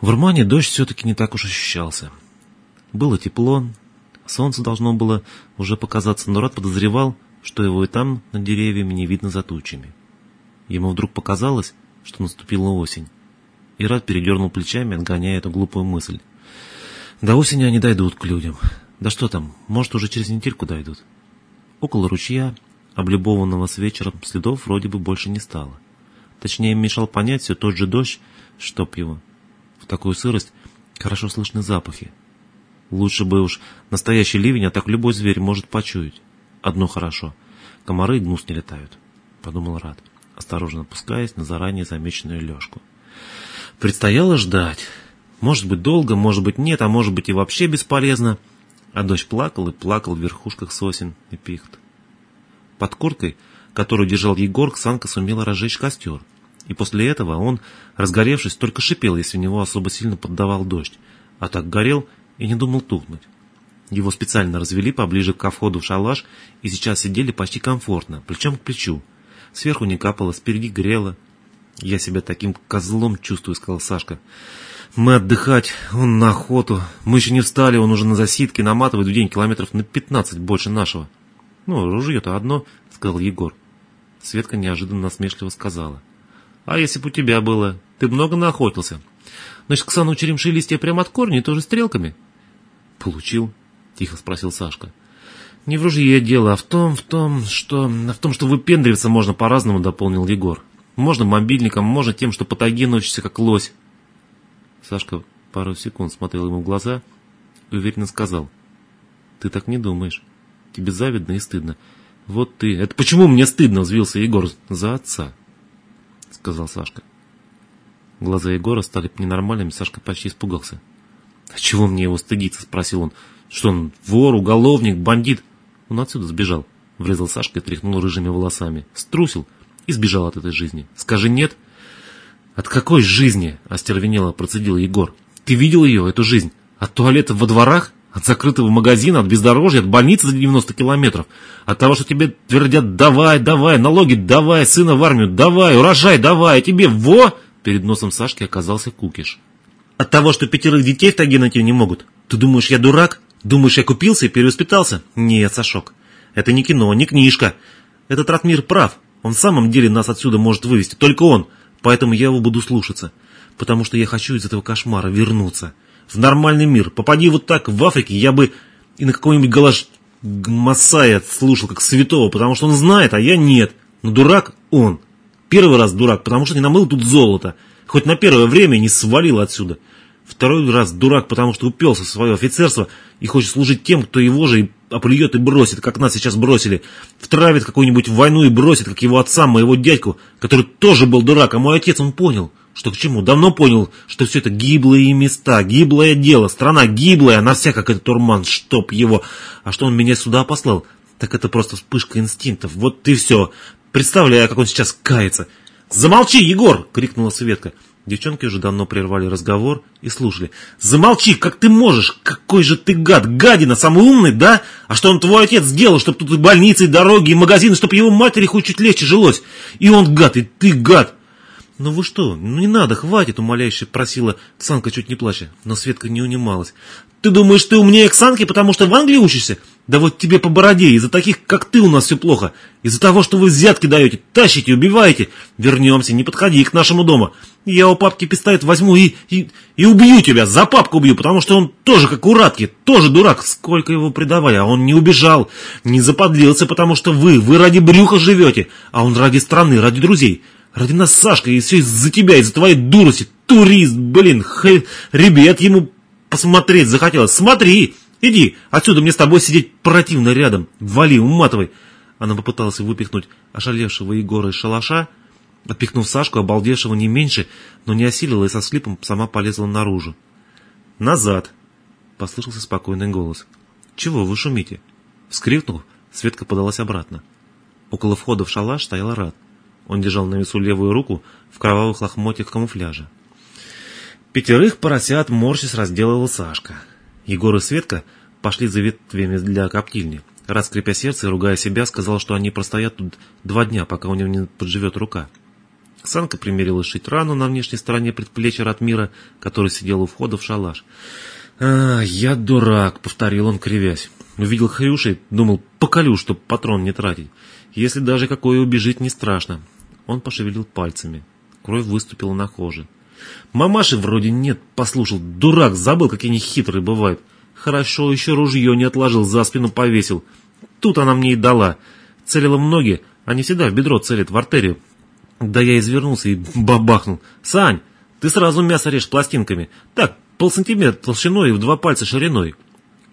В Урмане дождь все-таки не так уж ощущался. Было тепло, солнце должно было уже показаться, но Рад подозревал, что его и там над деревьями не видно за тучами. Ему вдруг показалось, что наступила осень. И Рад передернул плечами, отгоняя эту глупую мысль. До осени они дойдут к людям. Да что там, может, уже через недельку дойдут. Около ручья, облюбованного с вечером, следов вроде бы больше не стало. Точнее, мешал понять все тот же дождь, чтоб его такую сырость хорошо слышны запахи. Лучше бы уж настоящий ливень, а так любой зверь может почуять. Одно хорошо. Комары и гнус не летают, подумал Рад, осторожно опускаясь на заранее замеченную лёжку. Предстояло ждать. Может быть долго, может быть нет, а может быть и вообще бесполезно. А дождь плакал и плакал в верхушках сосен и пихт. Под курткой, которую держал Егор, Санка сумела разжечь костер — и после этого он, разгоревшись, только шипел, если в него особо сильно поддавал дождь, а так горел и не думал тухнуть. Его специально развели поближе к входу в шалаш и сейчас сидели почти комфортно, плечом к плечу. Сверху не капало, спереди грело. «Я себя таким козлом чувствую», — сказал Сашка. «Мы отдыхать, он на охоту. Мы еще не встали, он уже на засидке, наматывает в день километров на пятнадцать больше нашего». «Ну, ружье-то одно», — сказал Егор. Светка неожиданно насмешливо сказала. А если бы у тебя было? Ты много наохотился. Значит, к сану черемши листья прямо от корня тоже стрелками? Получил, тихо спросил Сашка. Не в ружье дело, а в том, в том, что... В том, что выпендриваться можно по-разному, дополнил Егор. Можно мобильником, можно тем, что по тайге носишься, как лось. Сашка пару секунд смотрел ему в глаза и уверенно сказал. Ты так не думаешь. Тебе завидно и стыдно. Вот ты... Это почему мне стыдно, взвился Егор. За отца сказал Сашка. Глаза Егора стали ненормальными, Сашка почти испугался. «А чего мне его стыдиться?» – спросил он. «Что он, вор, уголовник, бандит?» Он отсюда сбежал. Врезал Сашка и тряхнул рыжими волосами. Струсил и сбежал от этой жизни. «Скажи нет?» «От какой жизни?» – остервенело процедил Егор. «Ты видел ее, эту жизнь? От туалета во дворах? От закрытого магазина, от бездорожья, от больницы за 90 километров. От того, что тебе твердят «давай, давай, налоги давай, сына в армию давай, урожай давай, а тебе во!» Перед носом Сашки оказался кукиш. От того, что пятерых детей в тайге найти не могут. Ты думаешь, я дурак? Думаешь, я купился и перевоспитался? Нет, Сашок. Это не кино, не книжка. Этот Ратмир прав. Он в самом деле нас отсюда может вывести. Только он. Поэтому я его буду слушаться. Потому что я хочу из этого кошмара вернуться в нормальный мир. Попади вот так в Африке, я бы и на какой-нибудь галаш Масая слушал как святого, потому что он знает, а я нет. Но дурак он. Первый раз дурак, потому что не намыл тут золото. Хоть на первое время не свалил отсюда. Второй раз дурак, потому что упелся в свое офицерство и хочет служить тем, кто его же и оплюет и бросит, как нас сейчас бросили. Втравит какую-нибудь войну и бросит, как его отца, моего дядьку, который тоже был дурак, а мой отец, он понял. Что к чему? Давно понял, что все это гиблые места, гиблое дело, страна гиблая, она вся как этот турман, чтоб его. А что он меня сюда послал? Так это просто вспышка инстинктов. Вот и все. Представляю, как он сейчас кается. «Замолчи, Егор!» — крикнула Светка. Девчонки уже давно прервали разговор и слушали. «Замолчи, как ты можешь? Какой же ты гад! Гадина, самый умный, да? А что он твой отец сделал, чтобы тут и больницы, и дороги, и магазины, чтобы его матери хоть чуть легче жилось? И он гад, и ты гад! «Ну вы что? Ну не надо, хватит!» — умоляюще просила Ксанка, чуть не плача. Но Светка не унималась. «Ты думаешь, ты умнее Ксанки, потому что в Англии учишься? Да вот тебе по бороде, из-за таких, как ты, у нас все плохо. Из-за того, что вы взятки даете, тащите, убиваете. Вернемся, не подходи к нашему дому. Я у папки пистолет возьму и, и, и убью тебя, за папку убью, потому что он тоже как у Радки, тоже дурак. Сколько его предавали, а он не убежал, не заподлился, потому что вы, вы ради брюха живете, а он ради страны, ради друзей». Ради нас, Сашка, и все из-за тебя, из-за твоей дурости. Турист, блин, хэ, ребят ему посмотреть захотелось. Смотри, иди, отсюда мне с тобой сидеть противно рядом. Вали, уматывай. Она попыталась выпихнуть ошалевшего Егора из шалаша, отпихнув Сашку, обалдевшего не меньше, но не осилила и со склипом сама полезла наружу. «Назад!» — послышался спокойный голос. «Чего вы шумите?» Вскрикнув, Светка подалась обратно. Около входа в шалаш стоял Рад. Он держал на весу левую руку в кровавых лохмотьях камуфляжа. Пятерых поросят морщись разделывал Сашка. Егор и Светка пошли за ветвями для коптильни. Раз скрипя сердце и ругая себя, сказал, что они простоят тут два дня, пока у него не подживет рука. Санка примерила шить рану на внешней стороне предплечья Ратмира, который сидел у входа в шалаш. «А, я дурак», — повторил он, кривясь. Увидел Хрюши, думал, поколю, чтоб патрон не тратить. Если даже какое убежит, не страшно. Он пошевелил пальцами. Кровь выступила на коже. Мамаши вроде нет, послушал. Дурак, забыл, какие они хитрые бывают. Хорошо, еще ружье не отложил, за спину повесил. Тут она мне и дала. Целила в ноги, они всегда в бедро целят, в артерию. Да я извернулся и бабахнул. «Сань, ты сразу мясо режь пластинками. Так, полсантиметра толщиной и в два пальца шириной».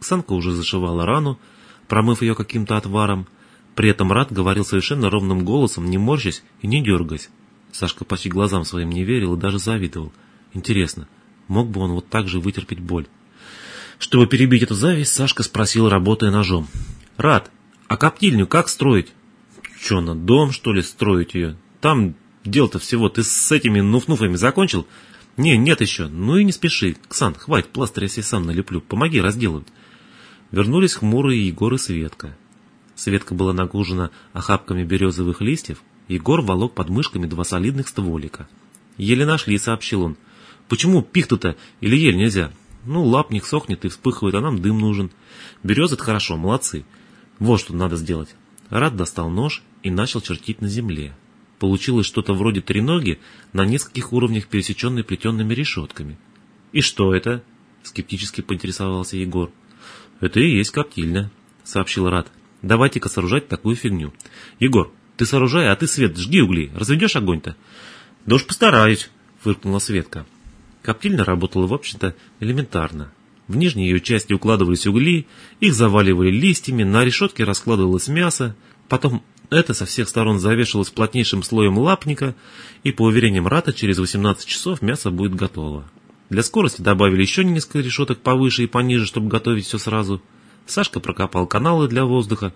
Санка уже зашивала рану, промыв ее каким-то отваром. При этом Рад говорил совершенно ровным голосом, не морщась и не дергаясь. Сашка почти глазам своим не верил и даже завидовал. Интересно, мог бы он вот так же вытерпеть боль? Чтобы перебить эту зависть, Сашка спросил, работая ножом. «Рад, а коптильню как строить?» «Че, на дом, что ли, строить ее? Там дело-то всего. Ты с этими нуф-нуфами закончил? Не, нет еще. Ну и не спеши. Ксан, хватит, пластырь я себе сам налеплю. Помоги разделывать. Вернулись хмурые Егор и Светка. Светка была нагружена охапками березовых листьев, Егор волок под мышками два солидных стволика. Еле нашли, сообщил он. Почему пихту-то или ель нельзя? Ну, лапник сохнет и вспыхивает, а нам дым нужен. Березы это хорошо, молодцы. Вот что надо сделать. Рад достал нож и начал чертить на земле. Получилось что-то вроде треноги на нескольких уровнях, пересеченной плетенными решетками. «И что это?» — скептически поинтересовался Егор. «Это и есть коптильня», — сообщил Рад. «Давайте-ка сооружать такую фигню. Егор, ты сооружай, а ты, Свет, жги угли. Разведешь огонь-то?» «Да уж постараюсь», — фыркнула Светка. Коптильня работала, в общем-то, элементарно. В нижней ее части укладывались угли, их заваливали листьями, на решетке раскладывалось мясо, потом это со всех сторон завешивалось плотнейшим слоем лапника, и по уверениям Рата через 18 часов мясо будет готово. Для скорости добавили еще несколько решеток повыше и пониже, чтобы готовить все сразу. Сашка прокопал каналы для воздуха.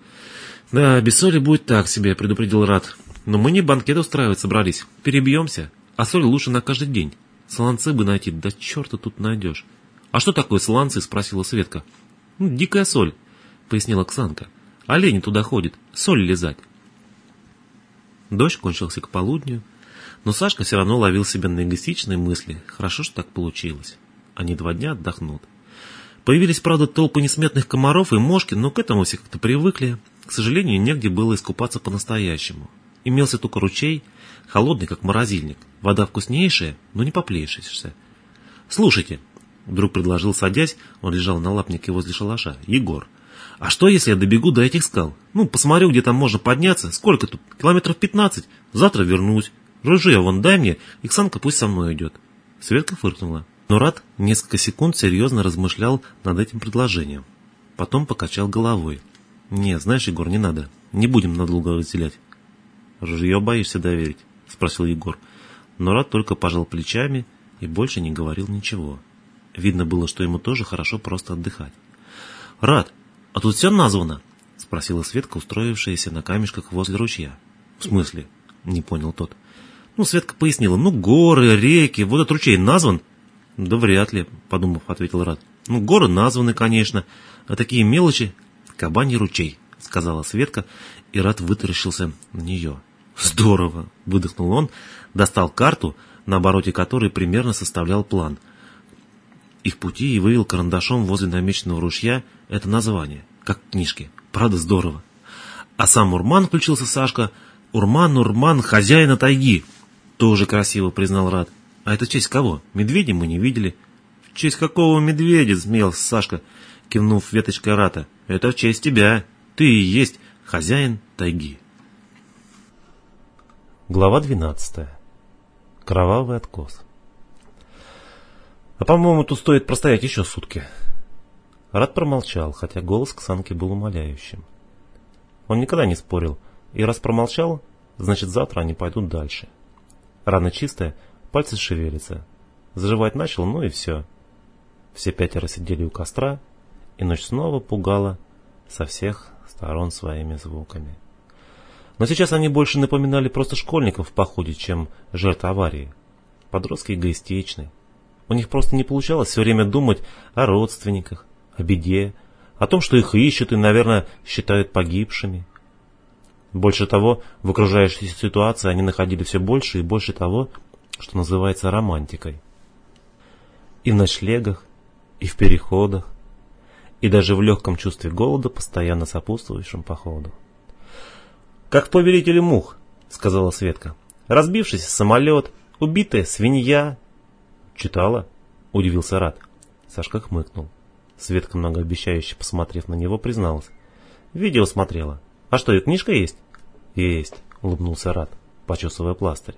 «Да, без соли будет так себе», — предупредил Рат. «Но мы не банкет устраивать собрались. Перебьемся. А соль лучше на каждый день. Солонцы бы найти, да черта тут найдешь». «А что такое солонцы?» — спросила Светка. «Ну, дикая соль», — пояснила Ксанка. «Олени туда ходят, соль лизать». Дождь кончился к полудню, но Сашка все равно ловил себя на эгоистичные мысли. Хорошо, что так получилось. Они два дня отдохнут. Появились, правда, толпы несметных комаров и мошки, но к этому все как-то привыкли. К сожалению, негде было искупаться по-настоящему. Имелся только ручей, холодный, как морозильник. Вода вкуснейшая, но не поплещешься. «Слушайте», — вдруг предложил, садясь, он лежал на лапнике возле шалаша, Егор. А что, если я добегу до этих скал? Ну, посмотрю, где там можно подняться. Сколько тут? Километров пятнадцать. Завтра вернусь. Ружье вон дай мне, Иксанка пусть со мной идет. Светка фыркнула. Но Рад несколько секунд серьезно размышлял над этим предложением. Потом покачал головой. «Не, знаешь, Егор, не надо. Не будем надолго разделять». «Ружье боишься доверить?» — спросил Егор. Но Рад только пожал плечами и больше не говорил ничего. Видно было, что ему тоже хорошо просто отдыхать. «Рад, «А тут все названо?» — спросила Светка, устроившаяся на камешках возле ручья. «В смысле?» — не понял тот. Ну, Светка пояснила. «Ну, горы, реки, вот этот ручей назван?» «Да вряд ли», — подумав, ответил Рад. «Ну, горы названы, конечно, а такие мелочи...» «Кабаний ручей», — сказала Светка, и Рад вытаращился на нее. «Здорово!» — выдохнул он, достал карту, на обороте которой примерно составлял план — их пути и вывел карандашом возле намеченного ручья это название, как в книжке. Правда, здорово. А сам Урман включился Сашка. Урман, Урман, хозяина тайги. Тоже красиво признал Рад. А это в честь кого? Медведя мы не видели. В честь какого медведя, смеялся Сашка, кивнув веточкой Рата. Это в честь тебя. Ты и есть хозяин тайги. Глава двенадцатая. Кровавый откос. А по-моему, тут стоит простоять еще сутки. Рад промолчал, хотя голос Ксанки был умоляющим. Он никогда не спорил, и раз промолчал, значит завтра они пойдут дальше. Рана чистая, пальцы шевелятся. Заживать начал, ну и все. Все пятеро сидели у костра, и ночь снова пугала со всех сторон своими звуками. Но сейчас они больше напоминали просто школьников в походе, чем жертв аварии. Подростки эгоистичны, у них просто не получалось все время думать о родственниках, о беде, о том, что их ищут и, наверное, считают погибшими. Больше того, в окружающейся ситуации они находили все больше и больше того, что называется романтикой. И в ночлегах, и в переходах, и даже в легком чувстве голода, постоянно сопутствующем походу. «Как в повелителе мух», — сказала Светка. «Разбившийся самолет, убитая свинья». «Читала?» — удивился Рад. Сашка хмыкнул. Светка, многообещающе посмотрев на него, призналась. «Видео смотрела. А что, и книжка есть?» «Есть», — улыбнулся Рад, почесывая пластырь.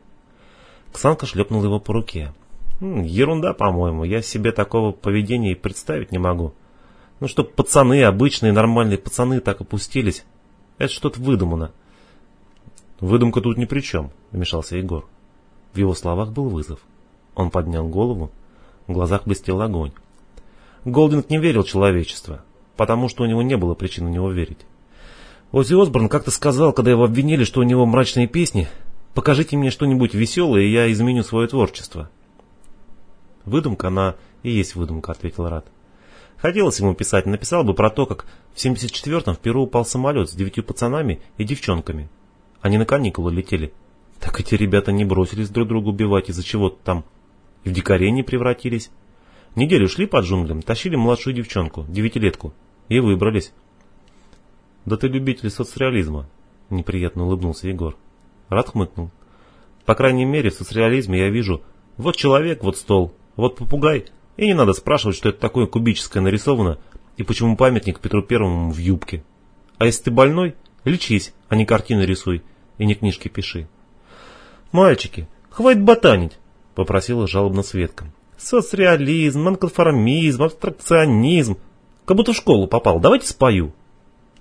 Ксанка шлепнул его по руке. «Ерунда, по-моему. Я себе такого поведения и представить не могу. Ну, чтоб пацаны, обычные нормальные пацаны так опустились. Это что-то выдумано». «Выдумка тут ни при чем», — вмешался Егор. В его словах был вызов. Он поднял голову, в глазах блестел огонь. Голдинг не верил в потому что у него не было причин в него верить. Оззи Осборн как-то сказал, когда его обвинили, что у него мрачные песни, «Покажите мне что-нибудь веселое, и я изменю свое творчество». «Выдумка, она и есть выдумка», — ответил Рад. Хотелось ему писать, написал бы про то, как в 74-м в Перу упал самолет с девятью пацанами и девчонками. Они на каникулы летели. Так эти ребята не бросились друг друга убивать из-за чего-то там. И в дикарей не превратились. Неделю шли по джунглям, тащили младшую девчонку, девятилетку, и выбрались. «Да ты любитель соцреализма», — неприятно улыбнулся Егор. Рад хмыкнул. «По крайней мере, в соцреализме я вижу, вот человек, вот стол, вот попугай, и не надо спрашивать, что это такое кубическое нарисовано, и почему памятник Петру Первому в юбке. А если ты больной, лечись, а не картины рисуй, и не книжки пиши». «Мальчики, хватит ботанить», — попросила жалобно Светка. «Соцреализм, нонконформизм, абстракционизм. Как будто в школу попал. Давайте спою».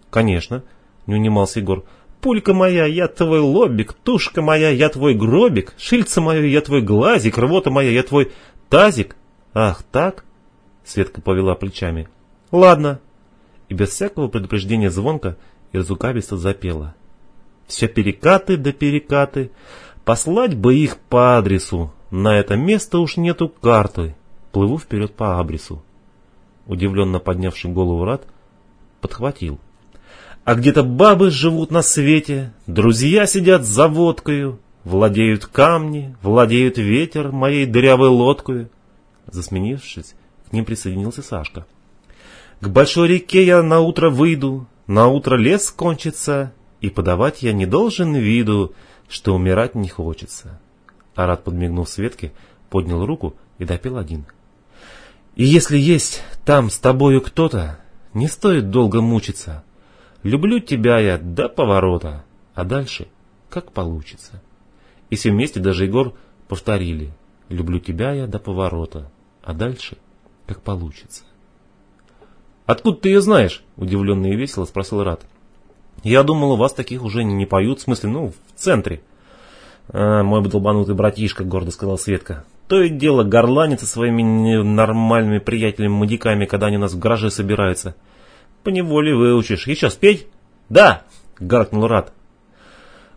«Конечно», — не унимался Егор. «Пулька моя, я твой лобик, тушка моя, я твой гробик, шильца мое, я твой глазик, рвота моя, я твой тазик». «Ах, так?» — Светка повела плечами. «Ладно». И без всякого предупреждения звонка и запела. «Все перекаты да перекаты, послать бы их по адресу, на это место уж нету карты, плыву вперед по абрису». Удивленно поднявший голову Рад подхватил. А где-то бабы живут на свете, друзья сидят за водкою, владеют камни, владеют ветер моей дырявой лодкою. Засменившись, к ним присоединился Сашка. К большой реке я на утро выйду, на утро лес кончится, и подавать я не должен виду, что умирать не хочется. Арат, подмигнув Светке, поднял руку и допил один. И если есть там с тобою кто-то, не стоит долго мучиться, Люблю тебя я до поворота, а дальше как получится. И все вместе, даже Егор, повторили. Люблю тебя я до поворота, а дальше как получится. «Откуда ты ее знаешь?» – удивленно и весело спросил Рад. «Я думал, у вас таких уже не поют, в смысле, ну, в центре». А, «Мой долбанутый братишка», – гордо сказал Светка. «То и дело горланится своими нормальными приятелями-мудиками, когда они у нас в гараже собираются. Поневоле выучишь. Еще спеть? Да, гаркнул Рад.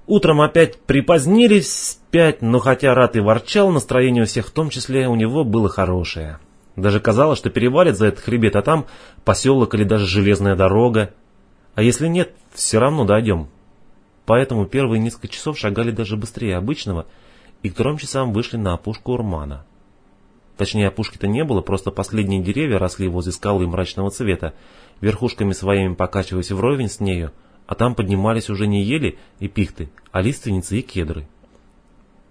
Утром опять припозднились пять, но хотя Рад и ворчал, настроение у всех, в том числе у него, было хорошее. Даже казалось, что перевалит за этот хребет, а там поселок или даже железная дорога. А если нет, все равно дойдем. Поэтому первые несколько часов шагали даже быстрее обычного, и к трем часам вышли на опушку Урмана. Точнее, опушки-то не было, просто последние деревья росли возле скалы мрачного цвета, верхушками своими покачиваясь вровень с нею, а там поднимались уже не ели и пихты, а лиственницы и кедры.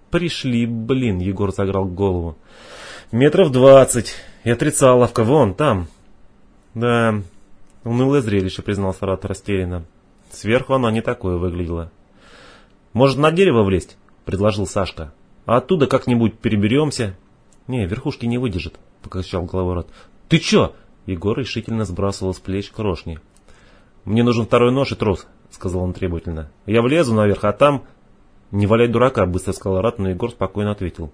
«Пришли, блин!» — Егор заграл голову. «Метров двадцать, и отрицаловка, вон, там». «Да, унылое зрелище», — признал Сарат растерянно. Сверху она не такое выглядела. «Может, на дерево влезть?» — предложил Сашка. «А оттуда как-нибудь переберемся». «Не, верхушки не выдержит», — покачал головой Рот. «Ты чё?» Егор решительно сбрасывал с плеч крошни. «Мне нужен второй нож и трос», — сказал он требовательно. «Я влезу наверх, а там...» «Не валяй дурака», — быстро сказал Рат, но Егор спокойно ответил.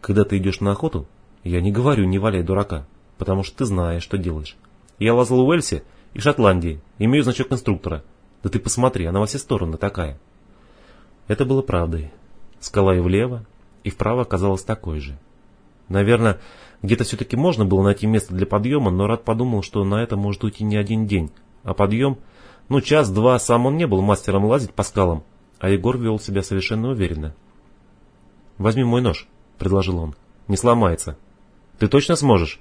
«Когда ты идешь на охоту, я не говорю «не валяй дурака», потому что ты знаешь, что делаешь. Я лазал в Уэльсе и Шотландии, имею значок инструктора. Да ты посмотри, она во все стороны такая». Это было правдой. Скала и влево, и вправо оказалась такой же. Наверное, где-то все-таки можно было найти место для подъема, но Рад подумал, что на это может уйти не один день, а подъем Ну, час-два сам он не был мастером лазить по скалам, а Егор вел себя совершенно уверенно. «Возьми мой нож», — предложил он. «Не сломается». «Ты точно сможешь?»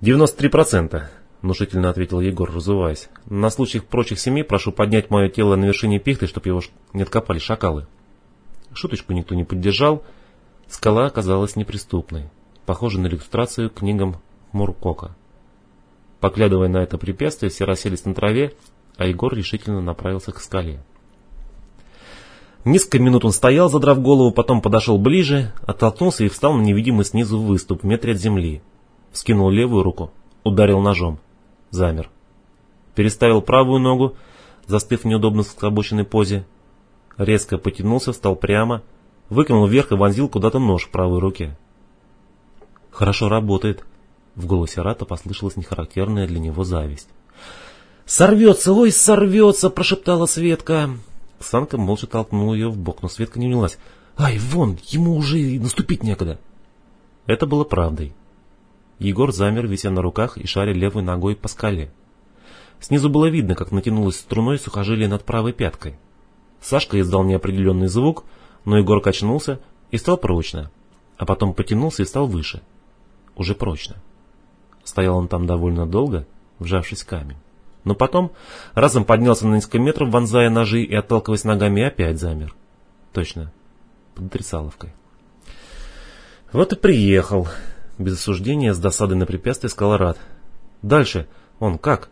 «Девяносто три процента», — внушительно ответил Егор, разуваясь. «На случай прочих семи прошу поднять мое тело на вершине пихты, чтобы его не откопали шакалы». Шуточку никто не поддержал. Скала оказалась неприступной, похожей на иллюстрацию к книгам Муркока. Поглядывая на это препятствие, все расселись на траве, а Егор решительно направился к скале. Несколько минут он стоял, задрав голову, потом подошел ближе, оттолкнулся и встал на невидимый снизу выступ в метре от земли. Скинул левую руку, ударил ножом. Замер. Переставил правую ногу, застыв в неудобно скобоченной позе. Резко потянулся, встал прямо, выкинул вверх и вонзил куда-то нож в правой руке. «Хорошо работает», — в голосе Рата послышалась нехарактерная для него зависть. «Сорвется, ой, сорвется!» — прошептала Светка. Санка молча толкнула ее в бок, но Светка не унялась. «Ай, вон, ему уже и наступить некогда!» Это было правдой. Егор замер, вися на руках и шаря левой ногой по скале. Снизу было видно, как натянулась струной сухожилие над правой пяткой. Сашка издал неопределенный звук, но Егор качнулся и стал прочно, а потом потянулся и стал выше. Уже прочно. Стоял он там довольно долго, вжавшись в камень но потом разом поднялся на несколько метров, вонзая ножи и отталкиваясь ногами, опять замер. Точно, под отрицаловкой. Вот и приехал. Без осуждения, с досадой на препятствие, сказал Рад. Дальше он как?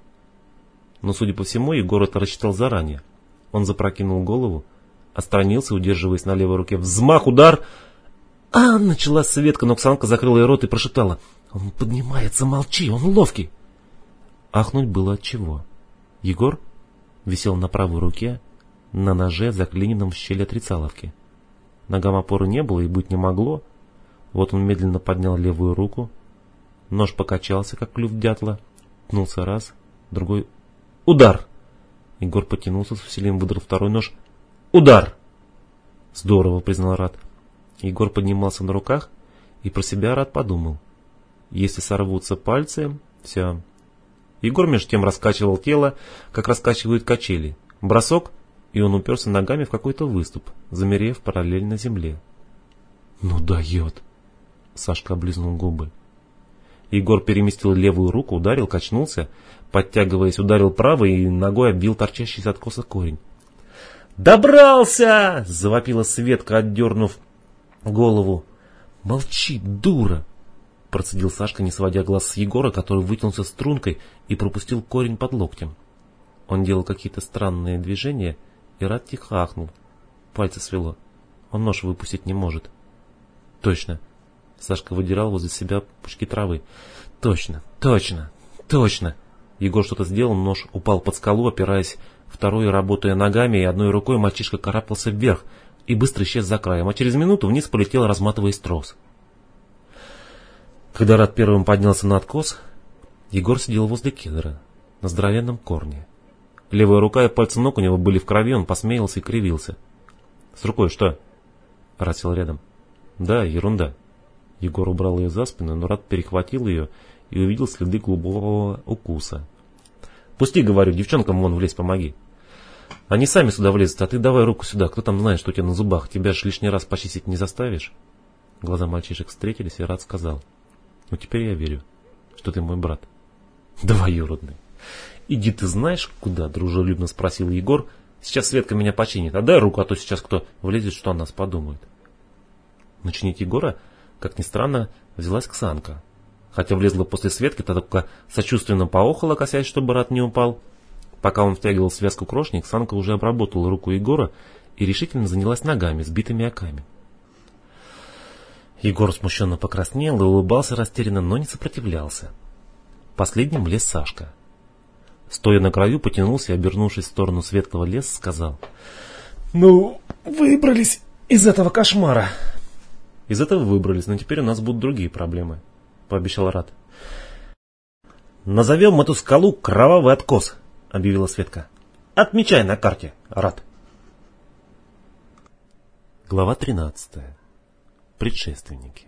Но, судя по всему, Егор это рассчитал заранее. Он запрокинул голову, отстранился, удерживаясь на левой руке. Взмах, удар! А, начала Светка, но Оксанка закрыла ей рот и прошептала. Он поднимается, молчи, он ловкий. Ахнуть было от чего. Егор висел на правой руке, на ноже, заклиненном в щель отрицаловки. Ногам опоры не было и быть не могло. Вот он медленно поднял левую руку. Нож покачался, как клюв дятла. Пнулся раз, другой. Удар! Егор потянулся, с усилием выдрал второй нож. Удар! Здорово, признал Рад. Егор поднимался на руках и про себя Рад подумал. Если сорвутся пальцы, все, Егор меж тем раскачивал тело, как раскачивают качели. Бросок, и он уперся ногами в какой-то выступ, замерев параллельно земле. «Ну дает!» Сашка облизнул губы. Егор переместил левую руку, ударил, качнулся, подтягиваясь, ударил правой и ногой оббил торчащий из откоса корень. «Добрался!» — завопила Светка, отдернув голову. «Молчи, дура!» Процедил Сашка, не сводя глаз с Егора, который вытянулся стрункой и пропустил корень под локтем. Он делал какие-то странные движения, и Рад тихо ахнул. Пальцы свело. Он нож выпустить не может. Точно. Сашка выдирал возле себя пучки травы. Точно, точно, точно. Егор что-то сделал, нож упал под скалу, опираясь второй, работая ногами, и одной рукой мальчишка карабкался вверх и быстро исчез за краем, а через минуту вниз полетел, разматываясь трос. Когда Рад первым поднялся на откос, Егор сидел возле кедра, на здоровенном корне. Левая рука и пальцы ног у него были в крови, он посмеялся и кривился. «С рукой что?» Рад сел рядом. «Да, ерунда». Егор убрал ее за спину, но Рад перехватил ее и увидел следы глубокого укуса. «Пусти, говорю, девчонкам вон влезть помоги». «Они сами сюда влезут, а ты давай руку сюда, кто там знает, что у тебя на зубах, тебя же лишний раз почистить не заставишь?» Глаза мальчишек встретились, и Рад сказал — ну теперь я верю, что ты мой брат. Двоюродный. Иди ты знаешь куда, дружелюбно спросил Егор. Сейчас Светка меня починит. А дай руку, а то сейчас кто влезет, что о нас подумает. Начинить Егора, как ни странно, взялась Ксанка. Хотя влезла после Светки, тогда только сочувственно поохала, косясь, чтобы брат не упал. Пока он втягивал связку крошни, Ксанка уже обработала руку Егора и решительно занялась ногами, сбитыми о камень. Егор смущенно покраснел и улыбался растерянно, но не сопротивлялся. Последним лез Сашка. Стоя на краю, потянулся и, обернувшись в сторону светлого леса, сказал. «Ну, выбрались из этого кошмара!» «Из этого выбрались, но теперь у нас будут другие проблемы», — пообещал Рад. «Назовем эту скалу Кровавый Откос», — объявила Светка. «Отмечай на карте, Рад». Глава тринадцатая предшественники.